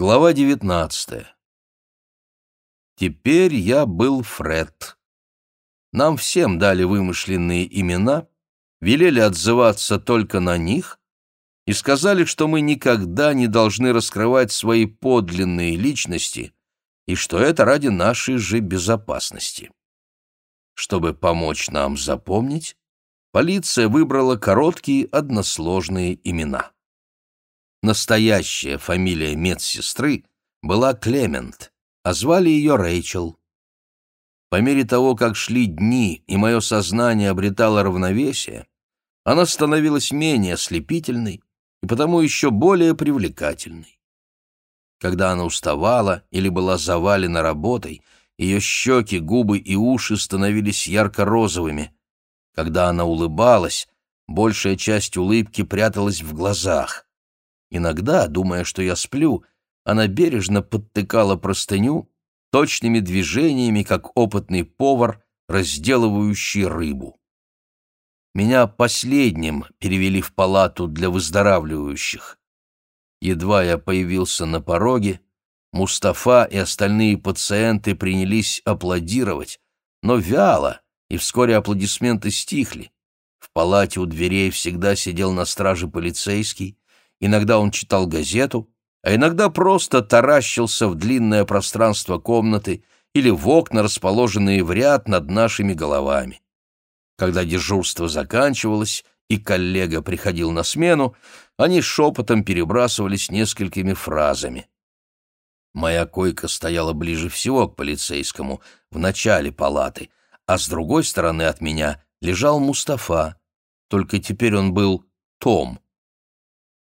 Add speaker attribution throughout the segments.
Speaker 1: Глава девятнадцатая. Теперь я был Фред. Нам всем дали вымышленные имена, велели отзываться только на них и сказали, что мы никогда не должны раскрывать свои подлинные личности и что это ради нашей же безопасности. Чтобы помочь нам запомнить, полиция выбрала короткие односложные имена. Настоящая фамилия медсестры была Клемент, а звали ее Рэйчел. По мере того, как шли дни и мое сознание обретало равновесие, она становилась менее ослепительной и потому еще более привлекательной. Когда она уставала или была завалена работой, ее щеки, губы и уши становились ярко-розовыми. Когда она улыбалась, большая часть улыбки пряталась в глазах. Иногда, думая, что я сплю, она бережно подтыкала простыню точными движениями, как опытный повар, разделывающий рыбу. Меня последним перевели в палату для выздоравливающих. Едва я появился на пороге, Мустафа и остальные пациенты принялись аплодировать, но вяло, и вскоре аплодисменты стихли. В палате у дверей всегда сидел на страже полицейский, Иногда он читал газету, а иногда просто таращился в длинное пространство комнаты или в окна, расположенные в ряд над нашими головами. Когда дежурство заканчивалось и коллега приходил на смену, они шепотом перебрасывались несколькими фразами. Моя койка стояла ближе всего к полицейскому, в начале палаты, а с другой стороны от меня лежал Мустафа, только теперь он был Том.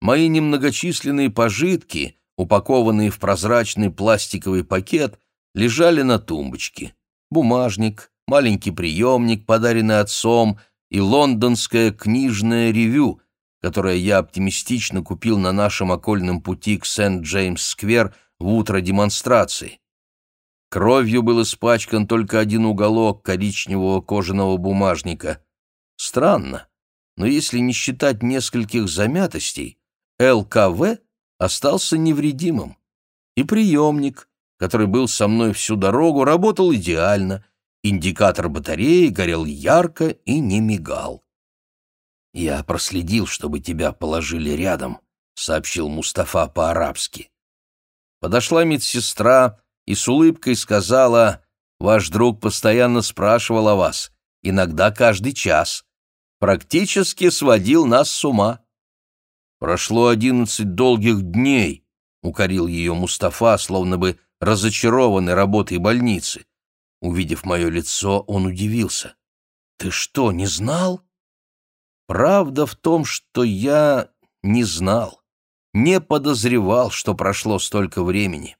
Speaker 1: Мои немногочисленные пожитки, упакованные в прозрачный пластиковый пакет, лежали на тумбочке. Бумажник, маленький приемник, подаренный отцом, и лондонское книжное ревю, которое я оптимистично купил на нашем окольном пути к Сент-Джеймс-сквер в утро демонстрации. Кровью был испачкан только один уголок коричневого кожаного бумажника. Странно, но если не считать нескольких замятостей, ЛКВ остался невредимым. И приемник, который был со мной всю дорогу, работал идеально. Индикатор батареи горел ярко и не мигал. «Я проследил, чтобы тебя положили рядом», — сообщил Мустафа по-арабски. Подошла медсестра и с улыбкой сказала, «Ваш друг постоянно спрашивал о вас, иногда каждый час. Практически сводил нас с ума». «Прошло одиннадцать долгих дней», — укорил ее Мустафа, словно бы разочарованный работой больницы. Увидев мое лицо, он удивился. «Ты что, не знал?» «Правда в том, что я не знал, не подозревал, что прошло столько времени.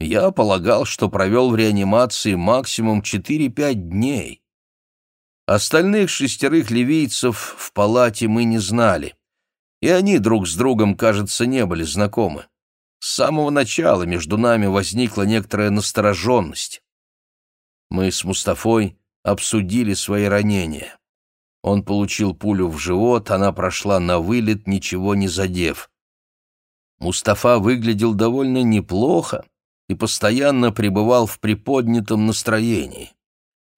Speaker 1: Я полагал, что провел в реанимации максимум четыре-пять дней. Остальных шестерых ливийцев в палате мы не знали и они друг с другом, кажется, не были знакомы. С самого начала между нами возникла некоторая настороженность. Мы с Мустафой обсудили свои ранения. Он получил пулю в живот, она прошла на вылет, ничего не задев. Мустафа выглядел довольно неплохо и постоянно пребывал в приподнятом настроении.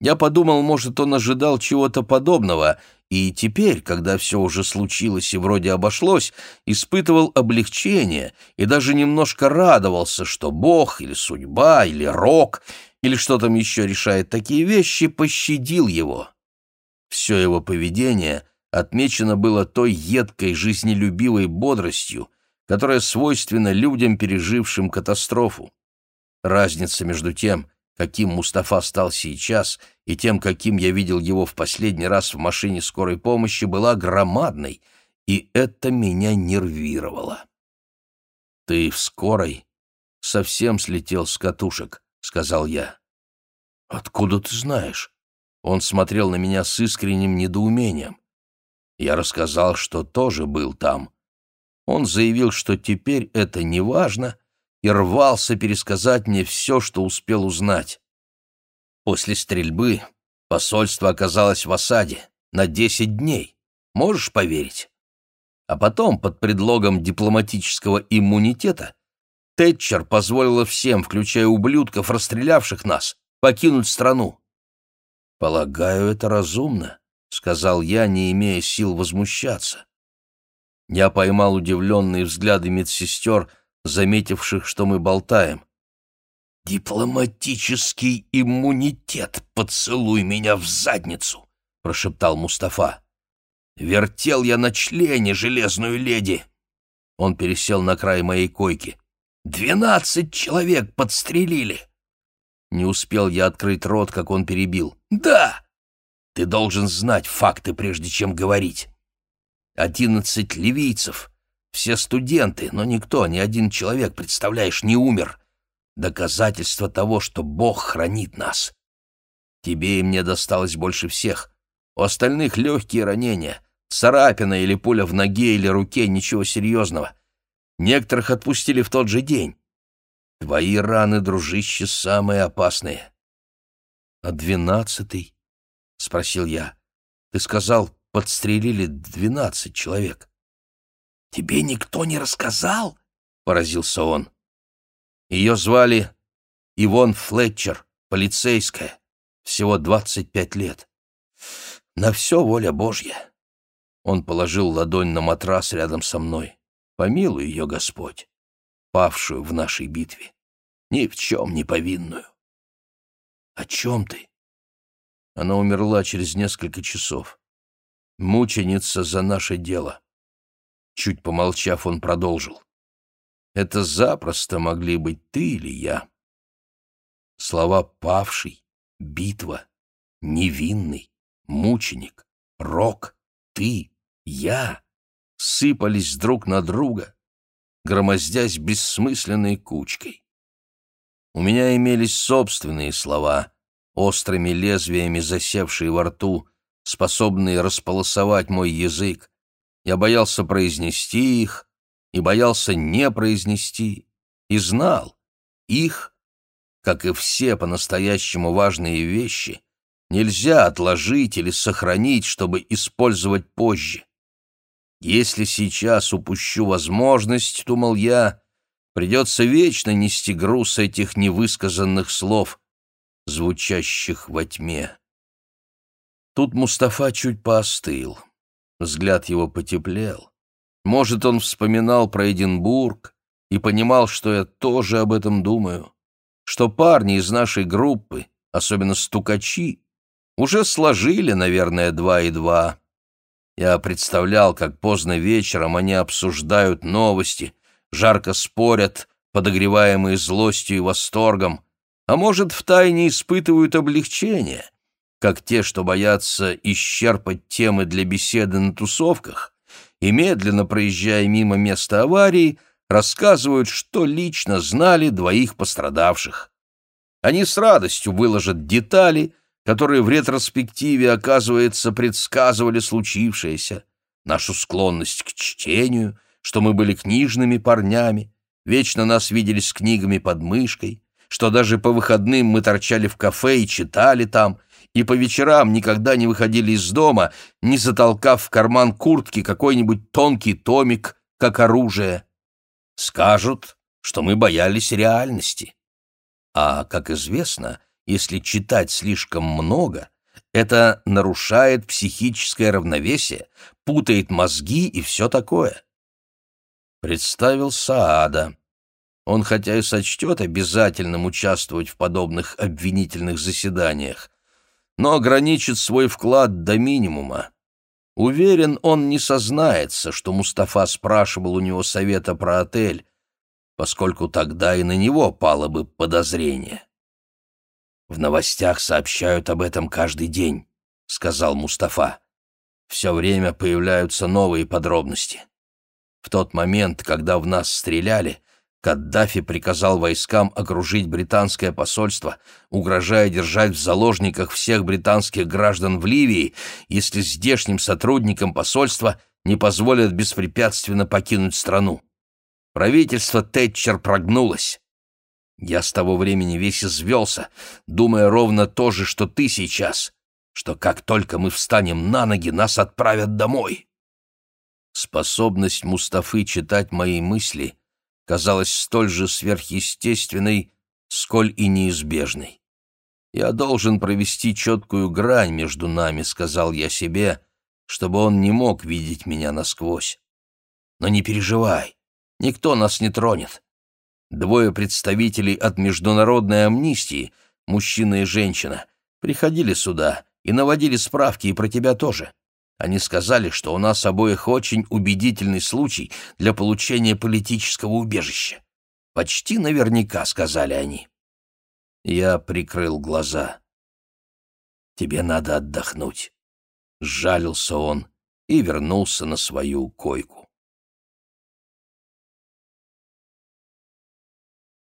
Speaker 1: Я подумал, может, он ожидал чего-то подобного, и теперь, когда все уже случилось и вроде обошлось, испытывал облегчение и даже немножко радовался, что Бог или судьба или рок или что там еще решает такие вещи, пощадил его. Все его поведение отмечено было той едкой, жизнелюбивой бодростью, которая свойственна людям, пережившим катастрофу. Разница между тем, каким Мустафа стал сейчас, и тем, каким я видел его в последний раз в машине скорой помощи, была громадной, и это меня нервировало. «Ты в скорой совсем слетел с катушек», — сказал я. «Откуда ты знаешь?» Он смотрел на меня с искренним недоумением. Я рассказал, что тоже был там. Он заявил, что теперь это не важно, и рвался пересказать мне все, что успел узнать. После стрельбы посольство оказалось в осаде на десять дней. Можешь поверить? А потом, под предлогом дипломатического иммунитета, Тэтчер позволила всем, включая ублюдков, расстрелявших нас, покинуть страну. «Полагаю, это разумно», — сказал я, не имея сил возмущаться. Я поймал удивленные взгляды медсестер, заметивших, что мы болтаем. «Дипломатический иммунитет, поцелуй меня в задницу!» — прошептал Мустафа. «Вертел я на члене железную леди!» Он пересел на край моей койки. «Двенадцать человек подстрелили!» Не успел я открыть рот, как он перебил. «Да! Ты должен знать факты, прежде чем говорить. Одиннадцать ливийцев, все студенты, но никто, ни один человек, представляешь, не умер. Доказательство того, что Бог хранит нас. Тебе и мне досталось больше всех. У остальных легкие ранения, царапина или пуля в ноге или руке, ничего серьезного. Некоторых отпустили в тот же день. Твои раны, дружище, самые опасные. — А двенадцатый? — спросил я. — Ты сказал, подстрелили двенадцать человек. — Тебе никто не рассказал? — поразился он. Ее звали Ивон Флетчер, полицейская, всего двадцать пять лет. На все воля Божья. Он положил ладонь на матрас рядом со мной. Помилуй ее, Господь, павшую в нашей битве, ни в чем не повинную. О чем ты? Она умерла через несколько часов. Мученица за наше дело. Чуть помолчав, он продолжил. Это запросто могли быть ты или я. Слова «павший», «битва», «невинный», «мученик», «рок», «ты», «я» сыпались друг на друга, громоздясь бессмысленной кучкой. У меня имелись собственные слова, острыми лезвиями засевшие во рту, способные располосовать мой язык. Я боялся произнести их, и боялся не произнести, и знал, их, как и все по-настоящему важные вещи, нельзя отложить или сохранить, чтобы использовать позже. Если сейчас упущу возможность, думал я, придется вечно нести груз этих невысказанных слов, звучащих во тьме. Тут Мустафа чуть поостыл, взгляд его потеплел. Может, он вспоминал про Эдинбург и понимал, что я тоже об этом думаю, что парни из нашей группы, особенно стукачи, уже сложили, наверное, два и два. Я представлял, как поздно вечером они обсуждают новости, жарко спорят, подогреваемые злостью и восторгом, а может, втайне испытывают облегчение, как те, что боятся исчерпать темы для беседы на тусовках, и, медленно проезжая мимо места аварии, рассказывают, что лично знали двоих пострадавших. Они с радостью выложат детали, которые в ретроспективе, оказывается, предсказывали случившееся, нашу склонность к чтению, что мы были книжными парнями, вечно нас видели с книгами под мышкой, что даже по выходным мы торчали в кафе и читали там, и по вечерам никогда не выходили из дома, не затолкав в карман куртки какой-нибудь тонкий томик, как оружие. Скажут, что мы боялись реальности. А, как известно, если читать слишком много, это нарушает психическое равновесие, путает мозги и все такое. Представил Саада. Он хотя и сочтет обязательным участвовать в подобных обвинительных заседаниях, но ограничит свой вклад до минимума. Уверен, он не сознается, что Мустафа спрашивал у него совета про отель, поскольку тогда и на него пало бы подозрение. «В новостях сообщают об этом каждый день», — сказал Мустафа. «Все время появляются новые подробности. В тот момент, когда в нас стреляли, Каддафи приказал войскам окружить британское посольство, угрожая держать в заложниках всех британских граждан в Ливии, если здешним сотрудникам посольства не позволят беспрепятственно покинуть страну. Правительство Тэтчер прогнулось. Я с того времени весь извелся, думая ровно то же, что ты сейчас, что как только мы встанем на ноги, нас отправят домой. Способность Мустафы читать мои мысли — казалась столь же сверхъестественной, сколь и неизбежной. «Я должен провести четкую грань между нами», — сказал я себе, чтобы он не мог видеть меня насквозь. «Но не переживай, никто нас не тронет. Двое представителей от международной амнистии, мужчина и женщина, приходили сюда и наводили справки и про тебя тоже. Они сказали, что у нас обоих очень убедительный случай для получения политического убежища. Почти наверняка, сказали они. Я прикрыл глаза. «Тебе надо отдохнуть», — сжалился он и вернулся на свою койку.